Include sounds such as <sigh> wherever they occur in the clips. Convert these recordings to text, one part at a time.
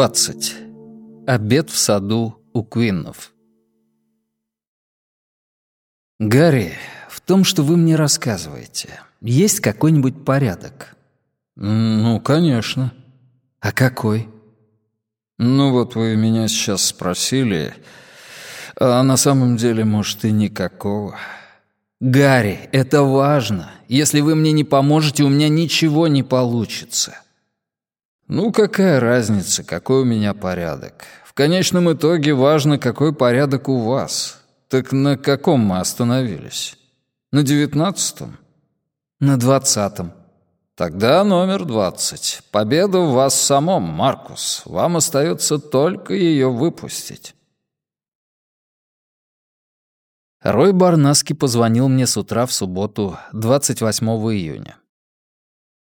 20. Обед в саду у Квиннов. Гарри, в том, что вы мне рассказываете, есть какой-нибудь порядок? Ну, конечно. А какой? Ну вот вы меня сейчас спросили, а на самом деле, может, и никакого. Гарри, это важно. Если вы мне не поможете, у меня ничего не получится. Ну, какая разница, какой у меня порядок? В конечном итоге важно, какой порядок у вас. Так на каком мы остановились? На девятнадцатом? На двадцатом. Тогда номер двадцать. Победа в вас самом, Маркус. Вам остается только ее выпустить. Рой Барнаски позвонил мне с утра в субботу, 28 июня.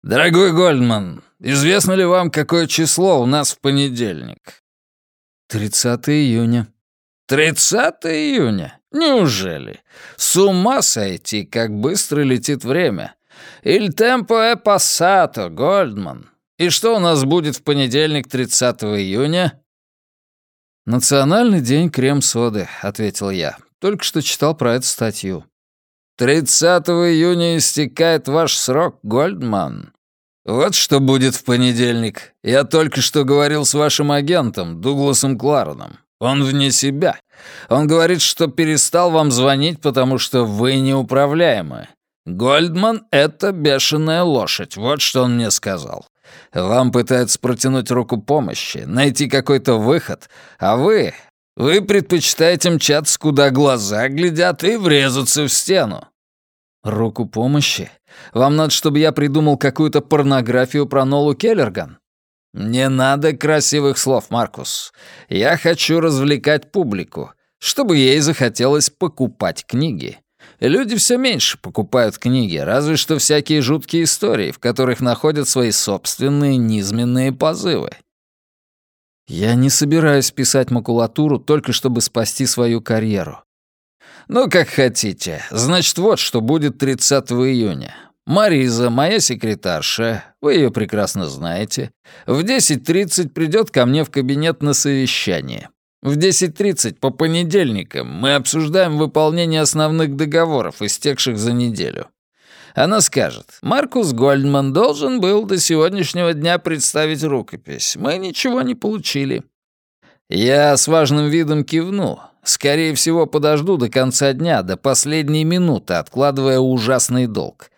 «Дорогой Гольдман, известно ли вам, какое число у нас в понедельник?» «30 июня». «30 июня? Неужели? С ума сойти, как быстро летит время. Иль темпо е пассато, Гольдман. И что у нас будет в понедельник 30 июня?» «Национальный день крем-соды», — ответил я. Только что читал про эту статью. 30 июня истекает ваш срок, Гольдман. Вот что будет в понедельник. Я только что говорил с вашим агентом, Дугласом Клароном. Он вне себя. Он говорит, что перестал вам звонить, потому что вы неуправляемы. Гольдман — это бешеная лошадь, вот что он мне сказал. Вам пытаются протянуть руку помощи, найти какой-то выход, а вы вы предпочитаете мчаться, куда глаза глядят, и врезаться в стену. Руку помощи? Вам надо, чтобы я придумал какую-то порнографию про Нолу Келлерган? Не надо красивых слов, Маркус. Я хочу развлекать публику, чтобы ей захотелось покупать книги. Люди все меньше покупают книги, разве что всякие жуткие истории, в которых находят свои собственные низменные позывы. Я не собираюсь писать макулатуру только чтобы спасти свою карьеру. Ну, как хотите. Значит, вот что будет 30 июня. Мариза, моя секретарша, вы ее прекрасно знаете, в 10.30 придет ко мне в кабинет на совещание. В 10.30 по понедельникам мы обсуждаем выполнение основных договоров, истекших за неделю. Она скажет, Маркус Гольдман должен был до сегодняшнего дня представить рукопись. Мы ничего не получили. Я с важным видом кивну. Скорее всего, подожду до конца дня, до последней минуты, откладывая ужасный долг.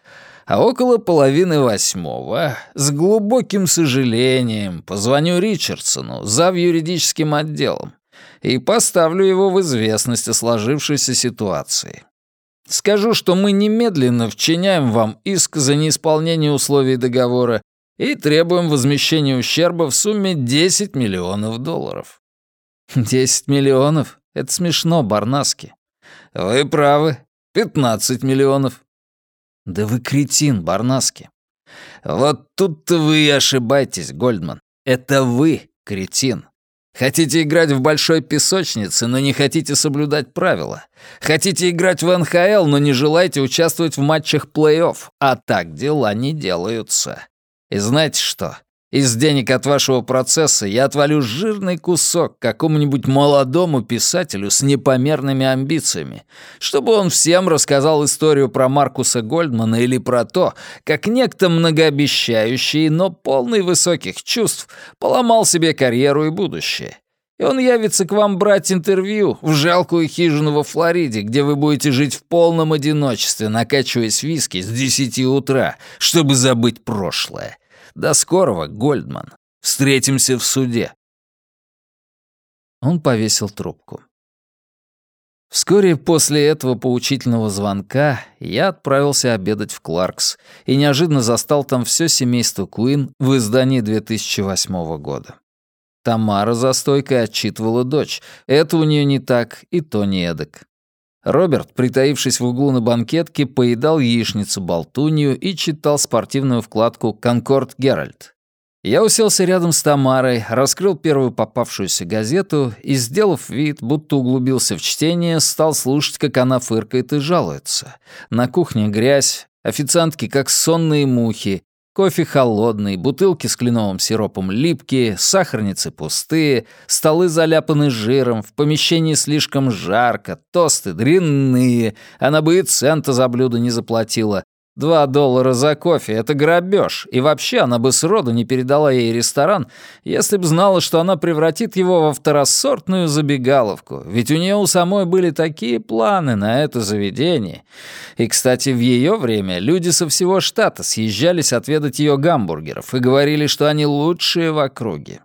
А около половины восьмого, с глубоким сожалением, позвоню Ричардсону, зав юридическим отделом, и поставлю его в известность о сложившейся ситуации. Скажу, что мы немедленно вчиняем вам иск за неисполнение условий договора и требуем возмещения ущерба в сумме 10 миллионов долларов». «10 миллионов? Это смешно, Барнаски». «Вы правы. 15 миллионов». «Да вы кретин, Барнаски». «Вот тут-то вы и ошибаетесь, Гольдман. Это вы кретин. Хотите играть в большой песочнице, но не хотите соблюдать правила. Хотите играть в НХЛ, но не желаете участвовать в матчах плей-офф. А так дела не делаются. И знаете что? Из денег от вашего процесса я отвалю жирный кусок какому-нибудь молодому писателю с непомерными амбициями, чтобы он всем рассказал историю про Маркуса Гольдмана или про то, как некто многообещающий, но полный высоких чувств поломал себе карьеру и будущее. И он явится к вам брать интервью в жалкую хижину во Флориде, где вы будете жить в полном одиночестве, накачиваясь виски с десяти утра, чтобы забыть прошлое. До скорого, Гольдман. Встретимся в суде». Он повесил трубку. Вскоре после этого поучительного звонка я отправился обедать в Кларкс и неожиданно застал там все семейство Куин в издании 2008 года. Тамара за стойкой отчитывала дочь. Это у нее не так, и то не эдак. Роберт, притаившись в углу на банкетке, поедал яичницу болтунью и читал спортивную вкладку «Конкорд Геральт». Я уселся рядом с Тамарой, раскрыл первую попавшуюся газету и, сделав вид, будто углубился в чтение, стал слушать, как она фыркает и жалуется. На кухне грязь, официантки как сонные мухи, Кофе холодный, бутылки с кленовым сиропом липкие, сахарницы пустые, столы заляпаны жиром, в помещении слишком жарко, тосты дрянные, она бы и цента за блюдо не заплатила, Два доллара за кофе — это грабеж, и вообще она бы сроду не передала ей ресторан, если б знала, что она превратит его во второсортную забегаловку, ведь у нее у самой были такие планы на это заведение. И, кстати, в ее время люди со всего штата съезжались отведать ее гамбургеров и говорили, что они лучшие в округе.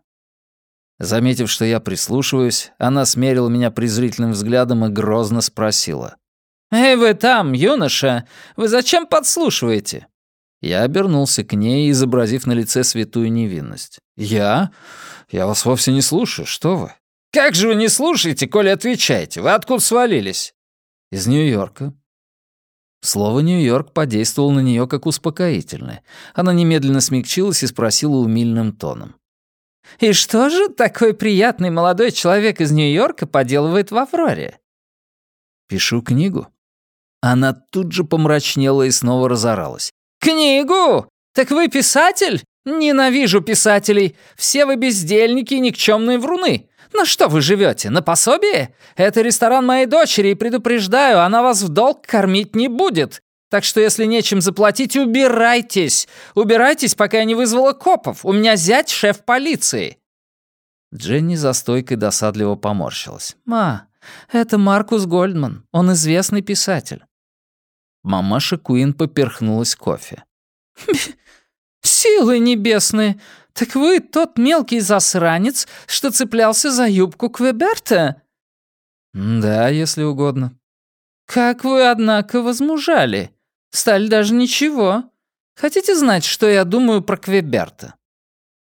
Заметив, что я прислушиваюсь, она смерила меня презрительным взглядом и грозно спросила — «Эй, вы там, юноша! Вы зачем подслушиваете?» Я обернулся к ней, изобразив на лице святую невинность. «Я? Я вас вовсе не слушаю, что вы?» «Как же вы не слушаете, коли отвечаете? Вы откуда свалились?» «Из Нью-Йорка». Слово «Нью-Йорк» подействовало на нее как успокоительное. Она немедленно смягчилась и спросила умильным тоном. «И что же такой приятный молодой человек из Нью-Йорка поделывает в Авроре?» «Пишу книгу», она тут же помрачнела и снова разоралась. «Книгу? Так вы писатель? Ненавижу писателей. Все вы бездельники и никчемные вруны. На что вы живете? На пособие? Это ресторан моей дочери, и предупреждаю, она вас в долг кормить не будет. Так что если нечем заплатить, убирайтесь. Убирайтесь, пока я не вызвала копов. У меня зять шеф полиции». Дженни за стойкой досадливо поморщилась. «Ма, это Маркус Гольдман. Он известный писатель. Мамаша Куин поперхнулась кофе. <laughs> «Силы небесные! Так вы тот мелкий засранец, что цеплялся за юбку Квеберта?» «Да, если угодно». «Как вы, однако, возмужали. Стали даже ничего. Хотите знать, что я думаю про Квеберта?»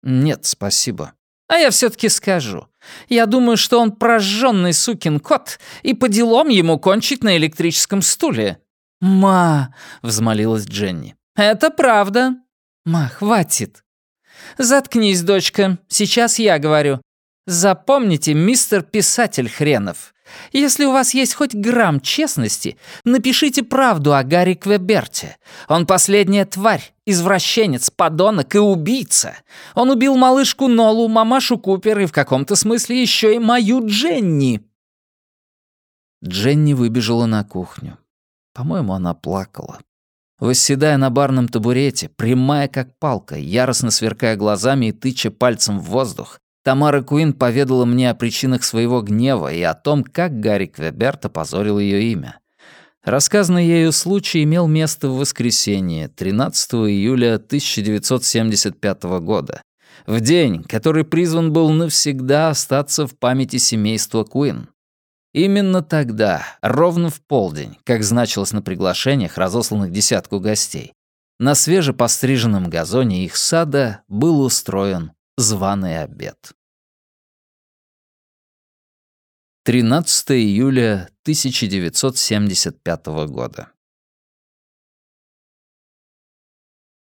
«Нет, спасибо». «А я все таки скажу. Я думаю, что он прожженный сукин кот, и по делам ему кончить на электрическом стуле. «Ма!» — взмолилась Дженни. «Это правда!» «Ма, хватит!» «Заткнись, дочка, сейчас я говорю. Запомните, мистер писатель хренов, если у вас есть хоть грамм честности, напишите правду о Гарри Квеберте. Он последняя тварь, извращенец, подонок и убийца. Он убил малышку Нолу, мамашу Купер и в каком-то смысле еще и мою Дженни». Дженни выбежала на кухню. По-моему, она плакала. Восседая на барном табурете, прямая как палка, яростно сверкая глазами и тыча пальцем в воздух, Тамара Куин поведала мне о причинах своего гнева и о том, как Гарри Квеберт опозорил ее имя. Рассказанный ею случай имел место в воскресенье, 13 июля 1975 года, в день, который призван был навсегда остаться в памяти семейства Куин. Именно тогда, ровно в полдень, как значилось на приглашениях, разосланных десятку гостей, на свежепостриженном газоне их сада был устроен званый обед. 13 июля 1975 года.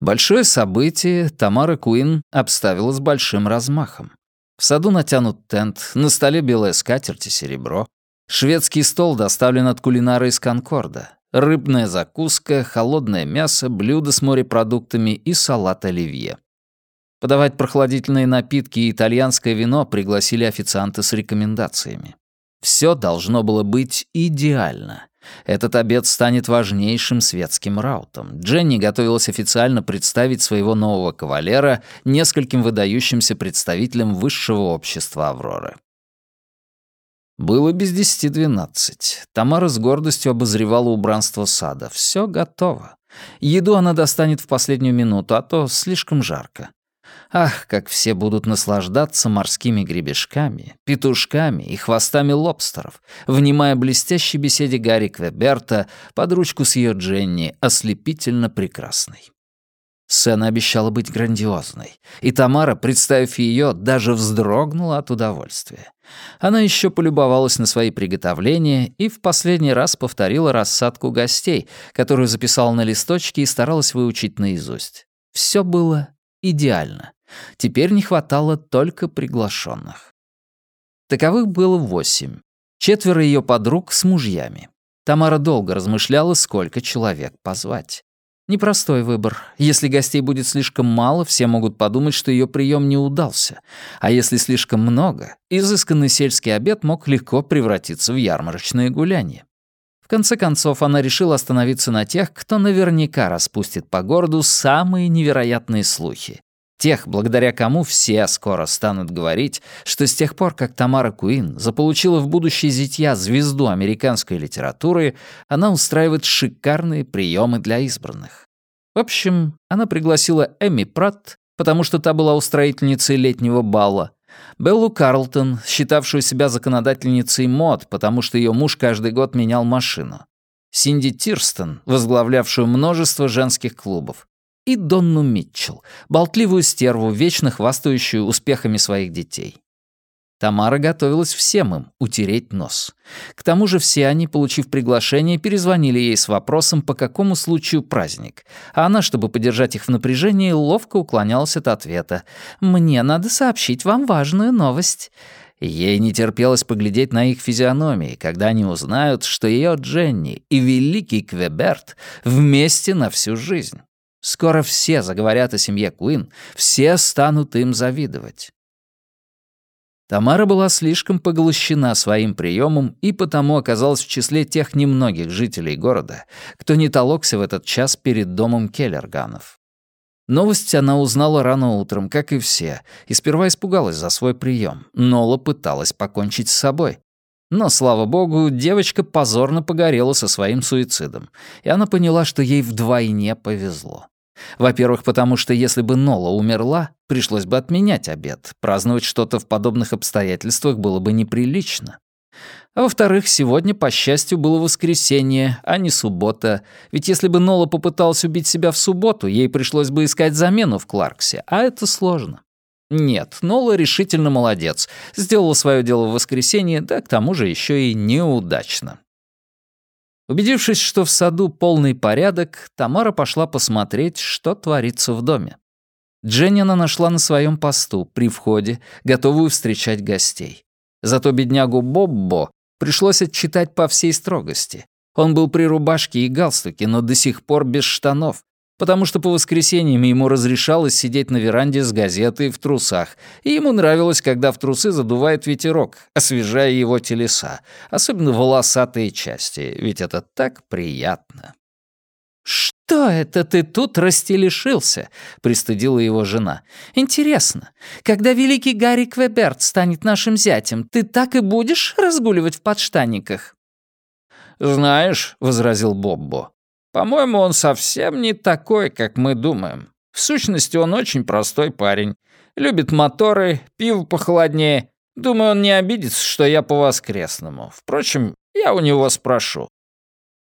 Большое событие Тамара Куин обставила с большим размахом. В саду натянут тент, на столе белая скатерть и серебро. Шведский стол доставлен от кулинара из Конкорда. Рыбная закуска, холодное мясо, блюдо с морепродуктами и салат оливье. Подавать прохладительные напитки и итальянское вино пригласили официанты с рекомендациями. Все должно было быть идеально. Этот обед станет важнейшим светским раутом. Дженни готовилась официально представить своего нового кавалера нескольким выдающимся представителям высшего общества Авроры. Было без десяти двенадцать. Тамара с гордостью обозревала убранство сада. Все готово. Еду она достанет в последнюю минуту, а то слишком жарко. Ах, как все будут наслаждаться морскими гребешками, петушками и хвостами лобстеров, внимая блестящей беседе Гарри Квеберта под ручку с ее Дженни, ослепительно прекрасной. Сцена обещала быть грандиозной, и Тамара, представив ее, даже вздрогнула от удовольствия. Она еще полюбовалась на свои приготовления и в последний раз повторила рассадку гостей, которую записала на листочке и старалась выучить наизусть. Все было идеально. Теперь не хватало только приглашенных. Таковых было восемь. Четверо ее подруг с мужьями. Тамара долго размышляла, сколько человек позвать. Непростой выбор. Если гостей будет слишком мало, все могут подумать, что ее прием не удался. А если слишком много, изысканный сельский обед мог легко превратиться в ярмарочное гуляние. В конце концов, она решила остановиться на тех, кто наверняка распустит по городу самые невероятные слухи. Тех, благодаря кому все скоро станут говорить, что с тех пор, как Тамара Куин заполучила в будущее зятья звезду американской литературы, она устраивает шикарные приемы для избранных. В общем, она пригласила Эми Пратт, потому что та была устроительницей летнего бала, Беллу Карлтон, считавшую себя законодательницей мод, потому что ее муж каждый год менял машину. Синди Тирстон, возглавлявшую множество женских клубов. И Донну Митчелл, болтливую стерву, вечно хвастающую успехами своих детей. Тамара готовилась всем им утереть нос. К тому же все они, получив приглашение, перезвонили ей с вопросом, по какому случаю праздник. А она, чтобы поддержать их в напряжении, ловко уклонялась от ответа. «Мне надо сообщить вам важную новость». Ей не терпелось поглядеть на их физиономии, когда они узнают, что ее Дженни и великий Квеберт вместе на всю жизнь. Скоро все заговорят о семье Куин, все станут им завидовать. Тамара была слишком поглощена своим приемом и потому оказалась в числе тех немногих жителей города, кто не толокся в этот час перед домом Келлерганов. Новость она узнала рано утром, как и все, и сперва испугалась за свой прием. Нола пыталась покончить с собой. Но, слава богу, девочка позорно погорела со своим суицидом, и она поняла, что ей вдвойне повезло. Во-первых, потому что если бы Нола умерла, пришлось бы отменять обед. Праздновать что-то в подобных обстоятельствах было бы неприлично. А во-вторых, сегодня, по счастью, было воскресенье, а не суббота. Ведь если бы Нола попыталась убить себя в субботу, ей пришлось бы искать замену в Кларксе, а это сложно. Нет, Нола решительно молодец. Сделала свое дело в воскресенье, да к тому же еще и неудачно. Убедившись, что в саду полный порядок, Тамара пошла посмотреть, что творится в доме. Дженни она нашла на своем посту, при входе, готовую встречать гостей. Зато беднягу Боббо пришлось отчитать по всей строгости. Он был при рубашке и галстуке, но до сих пор без штанов, потому что по воскресеньям ему разрешалось сидеть на веранде с газетой в трусах, и ему нравилось, когда в трусы задувает ветерок, освежая его телеса, особенно волосатые части, ведь это так приятно. «Что это ты тут растелешился?» — пристыдила его жена. «Интересно, когда великий Гарри Квеберт станет нашим зятем, ты так и будешь разгуливать в подштанниках?» «Знаешь», — возразил Боббо, по-моему, он совсем не такой, как мы думаем. В сущности, он очень простой парень. Любит моторы, пиво похолоднее. Думаю, он не обидится, что я по-воскресному. Впрочем, я у него спрошу».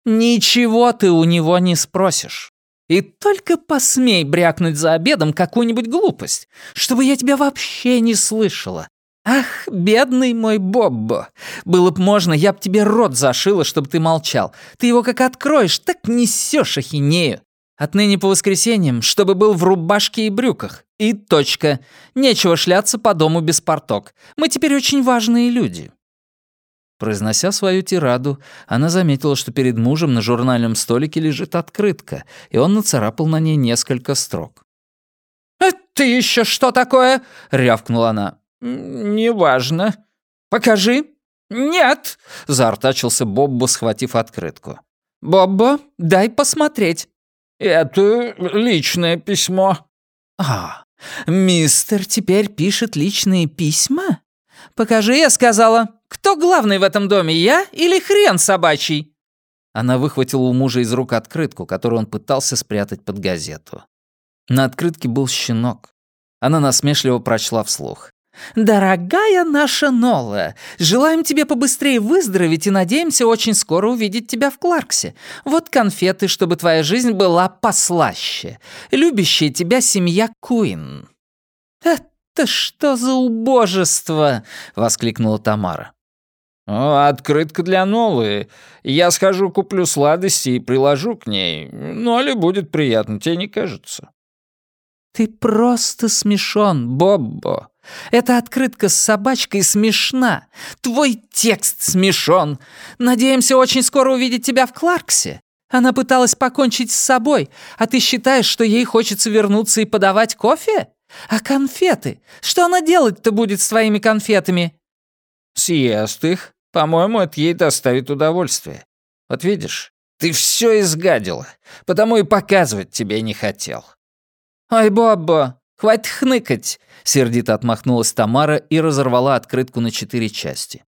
«Ничего ты у него не спросишь. И только посмей брякнуть за обедом какую-нибудь глупость, чтобы я тебя вообще не слышала. «Ах, бедный мой Боббо! Было б можно, я б тебе рот зашила, чтобы ты молчал. Ты его как откроешь, так несешь ахинею. Отныне по воскресеньям, чтобы был в рубашке и брюках. И точка. Нечего шляться по дому без порток. Мы теперь очень важные люди». Произнося свою тираду, она заметила, что перед мужем на журнальном столике лежит открытка, и он нацарапал на ней несколько строк. «Это еще что такое?» — рявкнула она. «Неважно. Покажи». «Нет!» — заортачился Боббо, схватив открытку. «Боббо, дай посмотреть». «Это личное письмо». «А, мистер теперь пишет личные письма? Покажи, я сказала. Кто главный в этом доме, я или хрен собачий?» Она выхватила у мужа из рук открытку, которую он пытался спрятать под газету. На открытке был щенок. Она насмешливо прочла вслух. «Дорогая наша Нола, желаем тебе побыстрее выздороветь и надеемся очень скоро увидеть тебя в Кларксе. Вот конфеты, чтобы твоя жизнь была послаще. Любящая тебя семья Куин». «Это что за убожество?» — воскликнула Тамара. «О, открытка для Нолы. Я схожу, куплю сладости и приложу к ней. Ноле будет приятно, тебе не кажется?» «Ты просто смешон, Боббо. Эта открытка с собачкой смешна. Твой текст смешон. Надеемся очень скоро увидеть тебя в Кларксе. Она пыталась покончить с собой, а ты считаешь, что ей хочется вернуться и подавать кофе? А конфеты? Что она делать-то будет с твоими конфетами?» «Съест их. По-моему, это ей доставит удовольствие. Вот видишь, ты все изгадила, потому и показывать тебе не хотел». «Ой, Бобо, хватит хныкать!» — сердито отмахнулась Тамара и разорвала открытку на четыре части.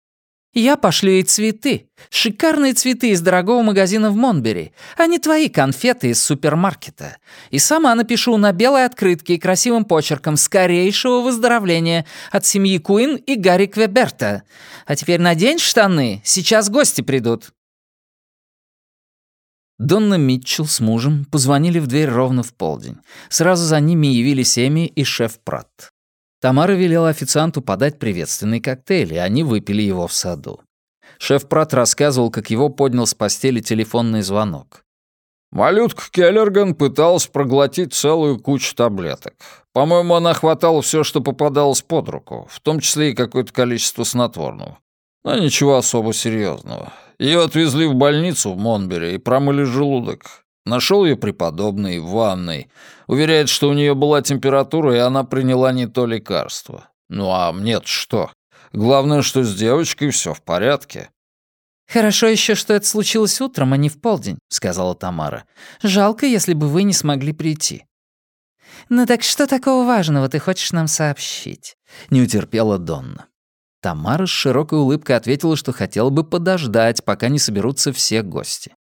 Я пошлю ей цветы. Шикарные цветы из дорогого магазина в Монбери, а не твои конфеты из супермаркета. И сама напишу на белой открытке и красивым почерком «Скорейшего выздоровления» от семьи Куин и Гарри Квеберта. А теперь надень штаны, сейчас гости придут». Донна Митчелл с мужем позвонили в дверь ровно в полдень. Сразу за ними явились Эми и шеф Пратт. Тамара велела официанту подать приветственный коктейль, и они выпили его в саду. Шеф Прат рассказывал, как его поднял с постели телефонный звонок. «Малютка Келлерган пыталась проглотить целую кучу таблеток. По-моему, она хватала все, что попадалось под руку, в том числе и какое-то количество снотворного. Но ничего особо серьезного. Ее отвезли в больницу в Монбере и промыли желудок. Нашел ее преподобный в ванной. Уверяет, что у нее была температура, и она приняла не то лекарство. Ну а мне что? Главное, что с девочкой все в порядке. «Хорошо еще, что это случилось утром, а не в полдень», — сказала Тамара. «Жалко, если бы вы не смогли прийти». «Ну так что такого важного ты хочешь нам сообщить?» — не утерпела Донна. Тамара с широкой улыбкой ответила, что хотела бы подождать, пока не соберутся все гости.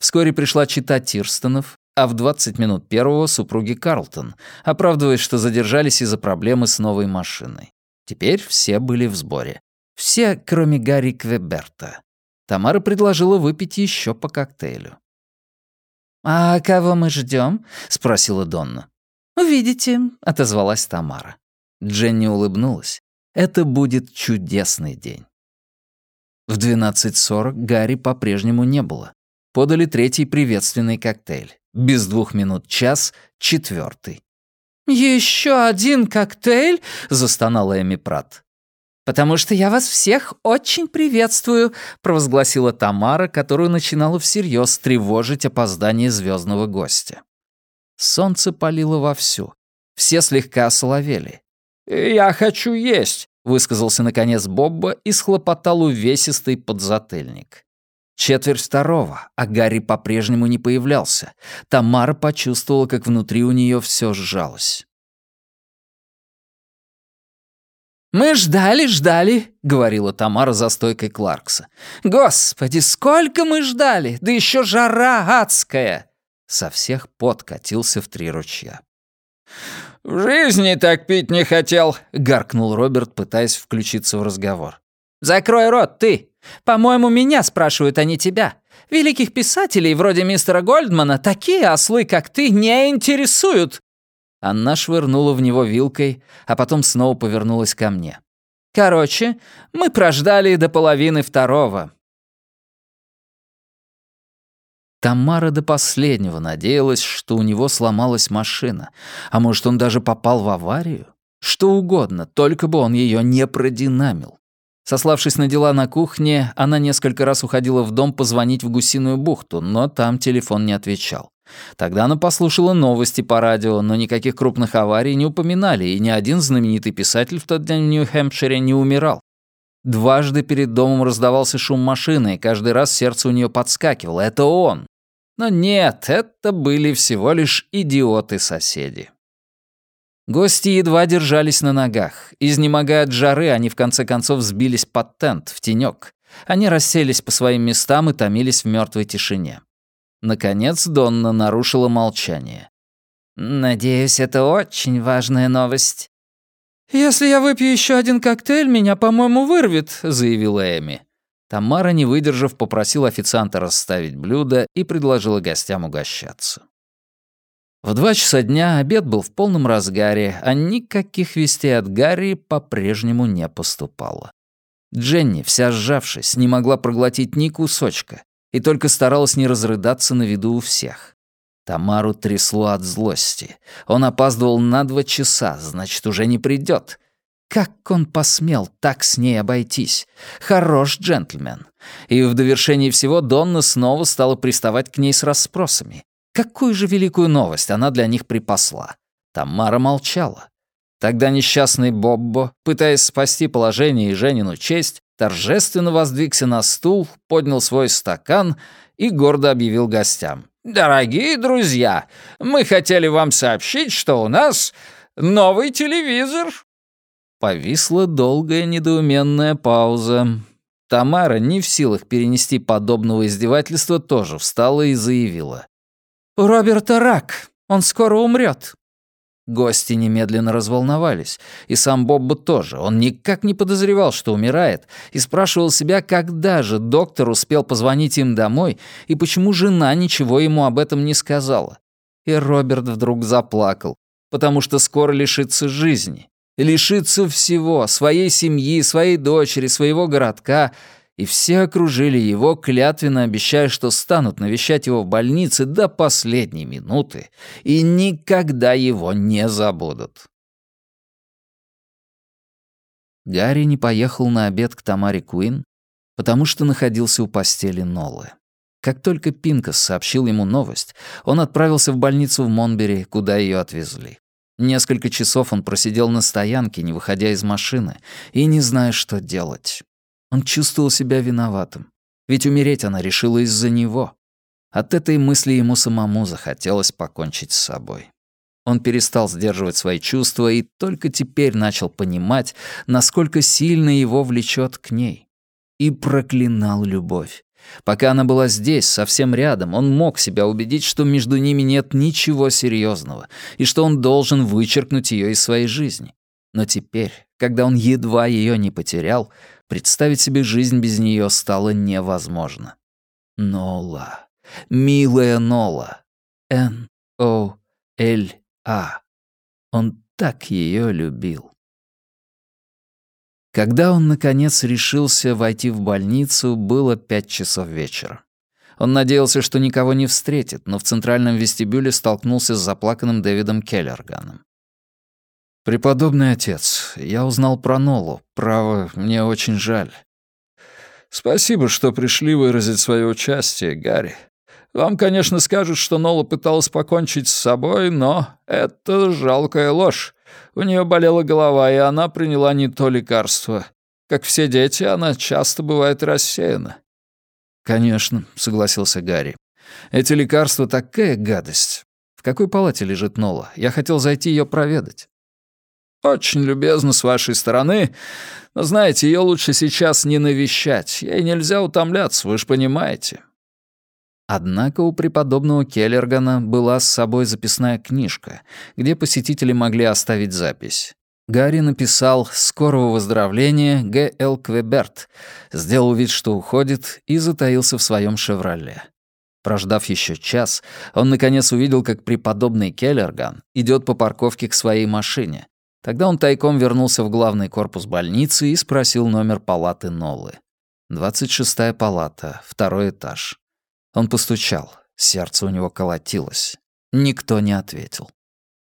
Вскоре пришла чита Тирстонов, а в 20 минут первого супруги Карлтон, оправдываясь, что задержались из-за проблемы с новой машиной. Теперь все были в сборе. Все, кроме Гарри Квеберта. Тамара предложила выпить еще по коктейлю. «А кого мы ждем? спросила Донна. «Увидите», — отозвалась Тамара. Дженни улыбнулась. «Это будет чудесный день». В 12.40 Гарри по-прежнему не было подали третий приветственный коктейль. Без двух минут час — четвертый. «Еще один коктейль?» — застонала Эми Прат. «Потому что я вас всех очень приветствую», — провозгласила Тамара, которую начинала всерьез тревожить опоздание звездного гостя. Солнце палило вовсю. Все слегка осоловели. «Я хочу есть», — высказался наконец Бобба и схлопотал увесистый подзатыльник. Четверть второго, а Гарри по-прежнему не появлялся. Тамара почувствовала, как внутри у нее все сжалось. «Мы ждали, ждали», — говорила Тамара за стойкой Кларкса. «Господи, сколько мы ждали! Да еще жара адская!» Со всех пот катился в три ручья. «В жизни так пить не хотел», — гаркнул Роберт, пытаясь включиться в разговор. «Закрой рот, ты!» По-моему, меня спрашивают, а не тебя. Великих писателей, вроде мистера Гольдмана, такие ослы, как ты, не интересуют!» Она швырнула в него вилкой, а потом снова повернулась ко мне. «Короче, мы прождали до половины второго». Тамара до последнего надеялась, что у него сломалась машина, а может, он даже попал в аварию. Что угодно, только бы он ее не продинамил. Сославшись на дела на кухне, она несколько раз уходила в дом позвонить в Гусиную бухту, но там телефон не отвечал. Тогда она послушала новости по радио, но никаких крупных аварий не упоминали, и ни один знаменитый писатель в тот день в Нью-Хэмпшире не умирал. Дважды перед домом раздавался шум машины, и каждый раз сердце у нее подскакивало. Это он. Но нет, это были всего лишь идиоты-соседи. Гости едва держались на ногах. Изнемогая от жары, они в конце концов сбились под тент, в тенек. Они расселись по своим местам и томились в мертвой тишине. Наконец Донна нарушила молчание. «Надеюсь, это очень важная новость». «Если я выпью еще один коктейль, меня, по-моему, вырвет», — заявила Эми. Тамара, не выдержав, попросила официанта расставить блюдо и предложила гостям угощаться. В два часа дня обед был в полном разгаре, а никаких вестей от Гарри по-прежнему не поступало. Дженни, вся сжавшись, не могла проглотить ни кусочка и только старалась не разрыдаться на виду у всех. Тамару трясло от злости. Он опаздывал на два часа, значит, уже не придет. Как он посмел так с ней обойтись? Хорош джентльмен. И в довершении всего Донна снова стала приставать к ней с расспросами. Какую же великую новость она для них припасла? Тамара молчала. Тогда несчастный Боббо, пытаясь спасти положение и Женину честь, торжественно воздвигся на стул, поднял свой стакан и гордо объявил гостям. «Дорогие друзья, мы хотели вам сообщить, что у нас новый телевизор». Повисла долгая недоуменная пауза. Тамара, не в силах перенести подобного издевательства, тоже встала и заявила. «У Роберта рак. Он скоро умрет. Гости немедленно разволновались, и сам Бобба тоже. Он никак не подозревал, что умирает, и спрашивал себя, когда же доктор успел позвонить им домой, и почему жена ничего ему об этом не сказала. И Роберт вдруг заплакал, потому что скоро лишится жизни. Лишится всего, своей семьи, своей дочери, своего городка — и все окружили его, клятвенно обещая, что станут навещать его в больнице до последней минуты и никогда его не забудут. Гарри не поехал на обед к Тамаре Куин, потому что находился у постели Нолы. Как только Пинкас сообщил ему новость, он отправился в больницу в Монбери, куда ее отвезли. Несколько часов он просидел на стоянке, не выходя из машины, и не зная, что делать. Он чувствовал себя виноватым. Ведь умереть она решила из-за него. От этой мысли ему самому захотелось покончить с собой. Он перестал сдерживать свои чувства и только теперь начал понимать, насколько сильно его влечет к ней. И проклинал любовь. Пока она была здесь, совсем рядом, он мог себя убедить, что между ними нет ничего серьезного и что он должен вычеркнуть ее из своей жизни. Но теперь, когда он едва ее не потерял, Представить себе жизнь без нее стало невозможно. Нола. Милая Нола. Н-О-Л-А. Он так ее любил. Когда он, наконец, решился войти в больницу, было пять часов вечера. Он надеялся, что никого не встретит, но в центральном вестибюле столкнулся с заплаканным Дэвидом Келлерганом. «Преподобный отец, я узнал про Нолу. Право, мне очень жаль». «Спасибо, что пришли выразить свое участие, Гарри. Вам, конечно, скажут, что Нола пыталась покончить с собой, но это жалкая ложь. У нее болела голова, и она приняла не то лекарство. Как все дети, она часто бывает рассеяна». «Конечно», — согласился Гарри. «Эти лекарства такая гадость. В какой палате лежит Нола? Я хотел зайти ее проведать». «Очень любезно с вашей стороны, но, знаете, ее лучше сейчас не навещать. Ей нельзя утомляться, вы же понимаете». Однако у преподобного Келлергана была с собой записная книжка, где посетители могли оставить запись. Гарри написал «Скорого выздоровления. Л. Квеберт», сделал вид, что уходит, и затаился в своем «Шевроле». Прождав еще час, он наконец увидел, как преподобный Келлерган идет по парковке к своей машине, Тогда он тайком вернулся в главный корпус больницы и спросил номер палаты Нолы. 26-я палата, второй этаж. Он постучал, сердце у него колотилось. Никто не ответил.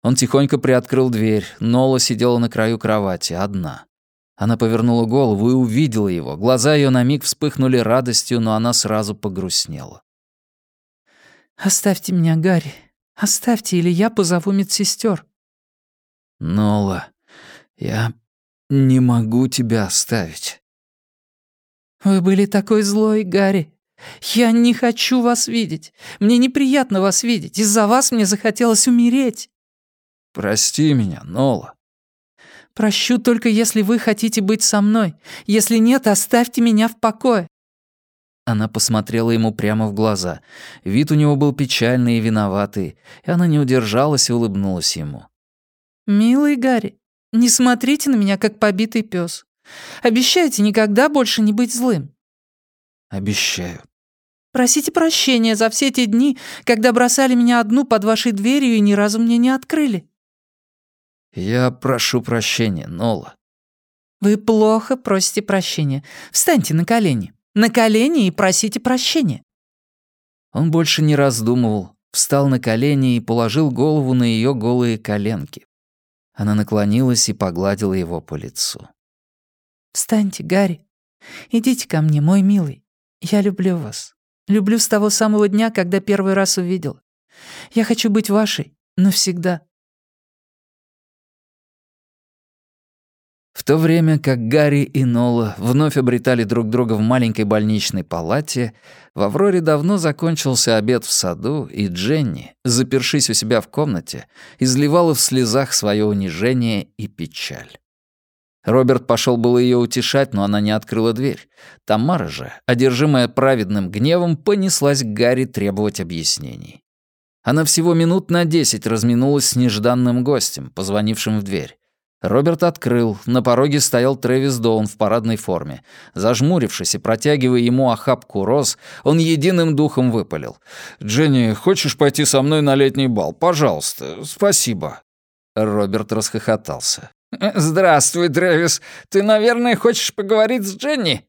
Он тихонько приоткрыл дверь, Нола сидела на краю кровати, одна. Она повернула голову и увидела его. Глаза ее на миг вспыхнули радостью, но она сразу погрустнела. «Оставьте меня, Гарри. Оставьте, или я позову медсестер. Нола, я не могу тебя оставить. Вы были такой злой, Гарри. Я не хочу вас видеть. Мне неприятно вас видеть. Из-за вас мне захотелось умереть. Прости меня, Нола. Прощу только, если вы хотите быть со мной. Если нет, оставьте меня в покое. Она посмотрела ему прямо в глаза. Вид у него был печальный и виноватый, и она не удержалась и улыбнулась ему. «Милый Гарри, не смотрите на меня, как побитый пес. Обещайте никогда больше не быть злым». «Обещаю». «Просите прощения за все те дни, когда бросали меня одну под вашей дверью и ни разу мне не открыли». «Я прошу прощения, Нола». «Вы плохо просите прощения. Встаньте на колени. На колени и просите прощения». Он больше не раздумывал, встал на колени и положил голову на ее голые коленки. Она наклонилась и погладила его по лицу. «Встаньте, Гарри. Идите ко мне, мой милый. Я люблю вас. Люблю с того самого дня, когда первый раз увидел. Я хочу быть вашей навсегда». В то время как Гарри и Нола вновь обретали друг друга в маленькой больничной палате, в Авроре давно закончился обед в саду, и Дженни, запершись у себя в комнате, изливала в слезах свое унижение и печаль. Роберт пошел было ее утешать, но она не открыла дверь. Тамара же, одержимая праведным гневом, понеслась к Гарри требовать объяснений. Она всего минут на десять разминулась с нежданным гостем, позвонившим в дверь. Роберт открыл. На пороге стоял Трэвис Доун в парадной форме. Зажмурившись и протягивая ему охапку роз, он единым духом выпалил. «Дженни, хочешь пойти со мной на летний бал? Пожалуйста. Спасибо». Роберт расхохотался. «Здравствуй, Трэвис. Ты, наверное, хочешь поговорить с Дженни?»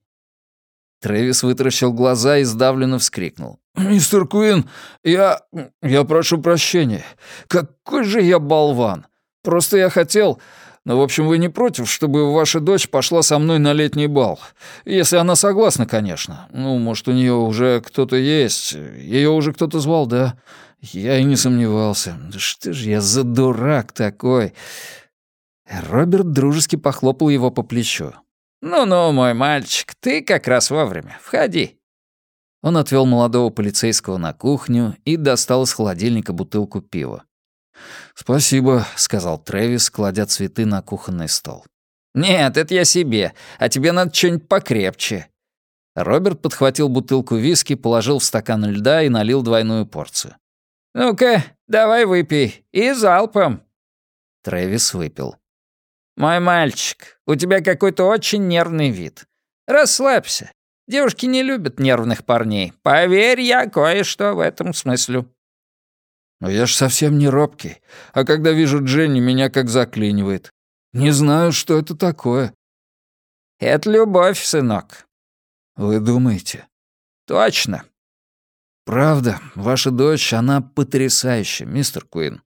Трэвис вытаращил глаза и сдавленно вскрикнул. «Мистер Куин, я... я прошу прощения. Какой же я болван. Просто я хотел... Ну, в общем, вы не против, чтобы ваша дочь пошла со мной на летний бал? Если она согласна, конечно. Ну, может, у нее уже кто-то есть. Ее уже кто-то звал, да? Я и не сомневался. Да что же я за дурак такой?» Роберт дружески похлопал его по плечу. «Ну-ну, мой мальчик, ты как раз вовремя. Входи». Он отвел молодого полицейского на кухню и достал из холодильника бутылку пива. «Спасибо», — сказал Трэвис, кладя цветы на кухонный стол. «Нет, это я себе, а тебе надо что-нибудь покрепче». Роберт подхватил бутылку виски, положил в стакан льда и налил двойную порцию. «Ну-ка, давай выпей. И залпом». Трэвис выпил. «Мой мальчик, у тебя какой-то очень нервный вид. Расслабься. Девушки не любят нервных парней. Поверь, я кое-что в этом смыслю». Но я ж совсем не робкий, а когда вижу Дженни, меня как заклинивает. Не знаю, что это такое». «Это любовь, сынок». «Вы думаете?» «Точно». «Правда, ваша дочь, она потрясающая, мистер Куин.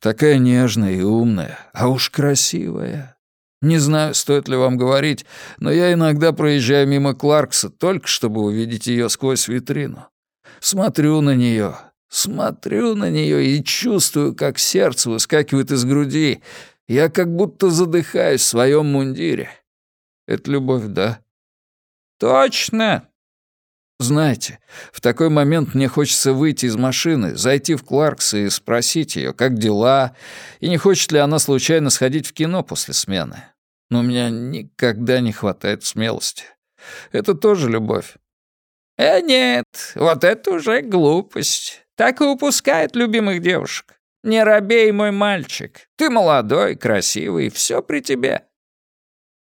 Такая нежная и умная, а уж красивая. Не знаю, стоит ли вам говорить, но я иногда проезжаю мимо Кларкса только чтобы увидеть ее сквозь витрину. Смотрю на нее, Смотрю на нее и чувствую, как сердце выскакивает из груди. Я как будто задыхаюсь в своем мундире. Это любовь, да? Точно. Знаете, в такой момент мне хочется выйти из машины, зайти в Кларкс и спросить ее, как дела, и не хочет ли она случайно сходить в кино после смены. Но у меня никогда не хватает смелости. Это тоже любовь. Э, нет, вот это уже глупость. Так и упускает любимых девушек. Не робей, мой мальчик. Ты молодой, красивый, все при тебе».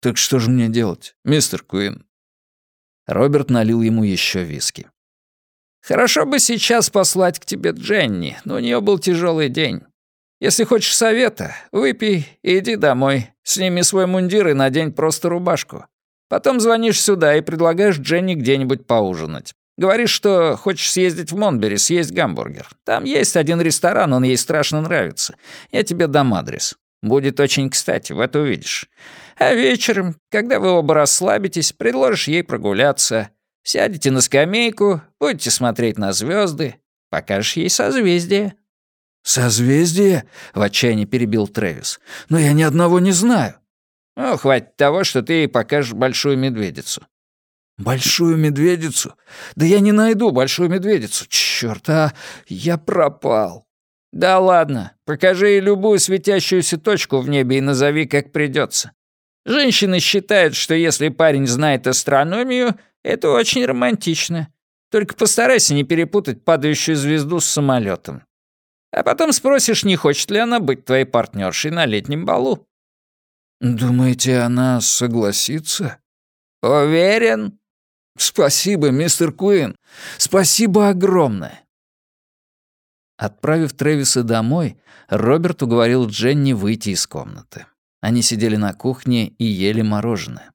«Так что же мне делать, мистер Куин?» Роберт налил ему еще виски. «Хорошо бы сейчас послать к тебе Дженни, но у нее был тяжелый день. Если хочешь совета, выпей и иди домой. Сними свой мундир и надень просто рубашку. Потом звонишь сюда и предлагаешь Дженни где-нибудь поужинать. Говоришь, что хочешь съездить в Монбери, съесть гамбургер. Там есть один ресторан, он ей страшно нравится. Я тебе дам адрес. Будет очень кстати, в это увидишь. А вечером, когда вы оба расслабитесь, предложишь ей прогуляться. Сядете на скамейку, будете смотреть на звезды, покажешь ей созвездие». «Созвездие?» — в отчаянии перебил Трэвис. «Но я ни одного не знаю». «Ну, хватит того, что ты ей покажешь большую медведицу. «Большую медведицу? Да я не найду большую медведицу. Чёрт, а я пропал». «Да ладно, покажи ей любую светящуюся точку в небе и назови, как придется. Женщины считают, что если парень знает астрономию, это очень романтично. Только постарайся не перепутать падающую звезду с самолетом. А потом спросишь, не хочет ли она быть твоей партнершей на летнем балу». «Думаете, она согласится?» «Уверен?» «Спасибо, мистер Куин. Спасибо огромное». Отправив Трэвиса домой, Роберт уговорил Дженни выйти из комнаты. Они сидели на кухне и ели мороженое.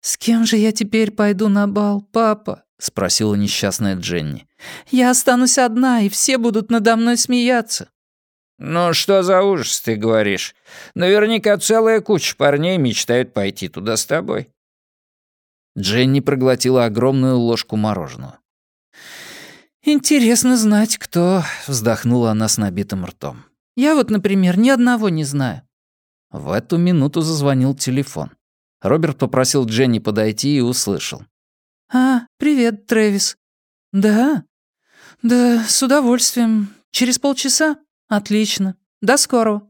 «С кем же я теперь пойду на бал, папа?» — спросила несчастная Дженни. «Я останусь одна, и все будут надо мной смеяться». «Ну что за ужас, ты говоришь? Наверняка целая куча парней мечтают пойти туда с тобой». Дженни проглотила огромную ложку мороженого. «Интересно знать, кто...» — вздохнула она с набитым ртом. «Я вот, например, ни одного не знаю». В эту минуту зазвонил телефон. Роберт попросил Дженни подойти и услышал. «А, привет, Трэвис». «Да? Да, с удовольствием. Через полчаса? Отлично. До скорого».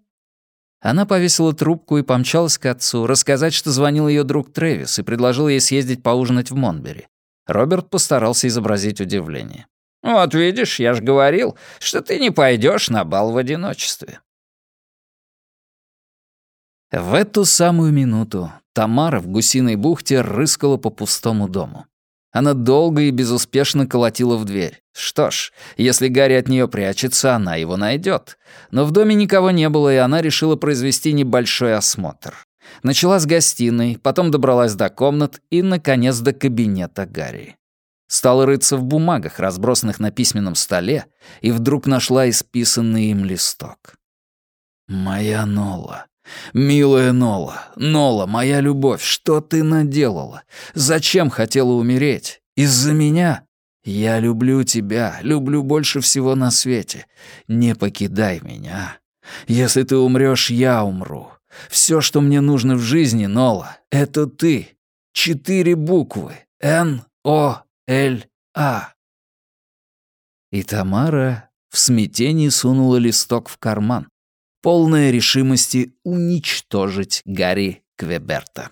Она повесила трубку и помчалась к отцу, рассказать, что звонил ее друг Трэвис и предложил ей съездить поужинать в Монбери. Роберт постарался изобразить удивление. «Вот видишь, я же говорил, что ты не пойдешь на бал в одиночестве». В эту самую минуту Тамара в гусиной бухте рыскала по пустому дому. Она долго и безуспешно колотила в дверь. Что ж, если Гарри от нее прячется, она его найдет. Но в доме никого не было, и она решила произвести небольшой осмотр. Начала с гостиной, потом добралась до комнат и, наконец, до кабинета Гарри. Стала рыться в бумагах, разбросанных на письменном столе, и вдруг нашла исписанный им листок. «Моя Нола, «Милая Нола, Нола, моя любовь, что ты наделала? Зачем хотела умереть? Из-за меня? Я люблю тебя, люблю больше всего на свете. Не покидай меня. Если ты умрешь, я умру. Все, что мне нужно в жизни, Нола, это ты. Четыре буквы. Н-О-Л-А». И Тамара в смятении сунула листок в карман полная решимости уничтожить Гарри Квеберта.